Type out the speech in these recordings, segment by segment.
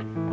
Bye.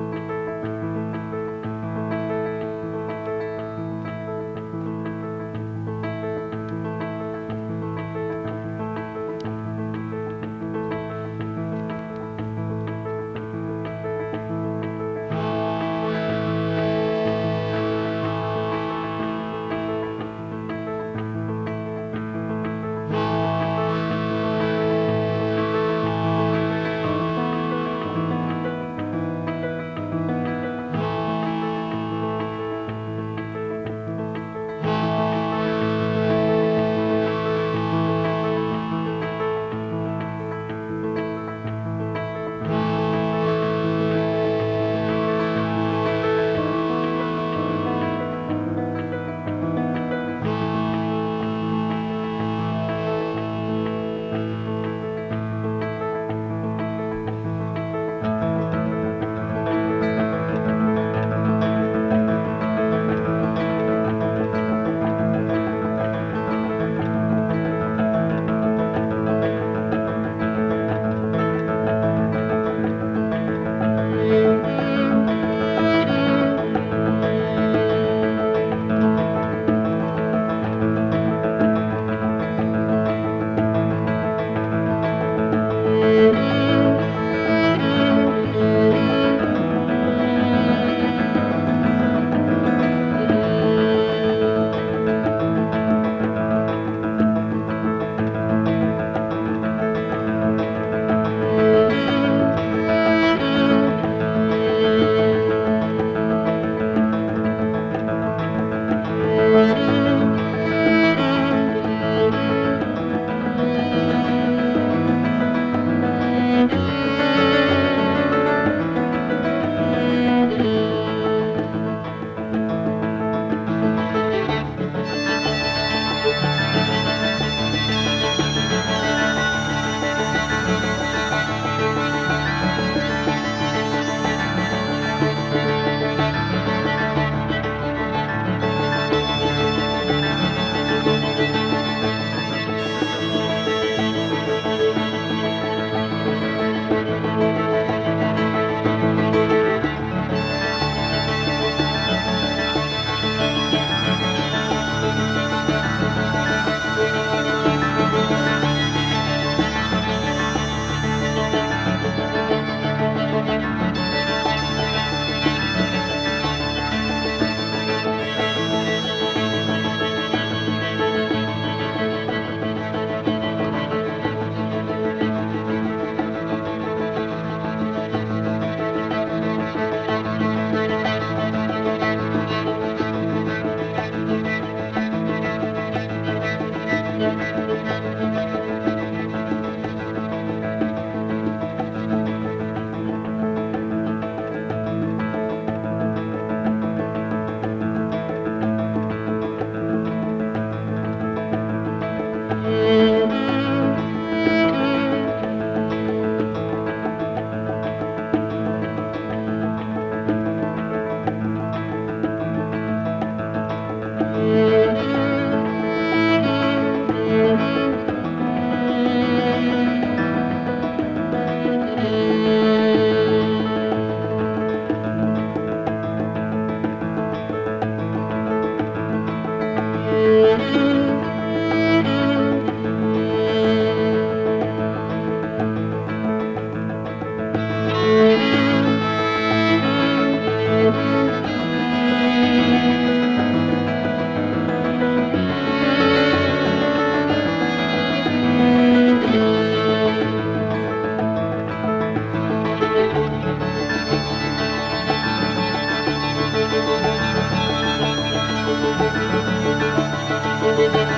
Música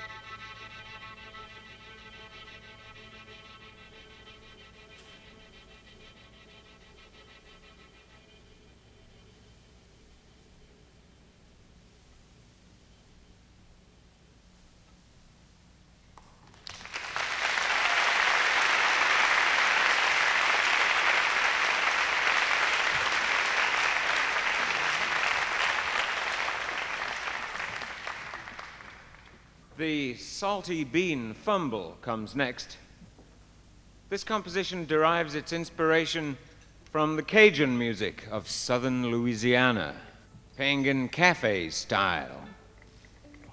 The Salty Bean Fumble comes next. This composition derives its inspiration from the Cajun music of southern Louisiana, Pangan Cafe style.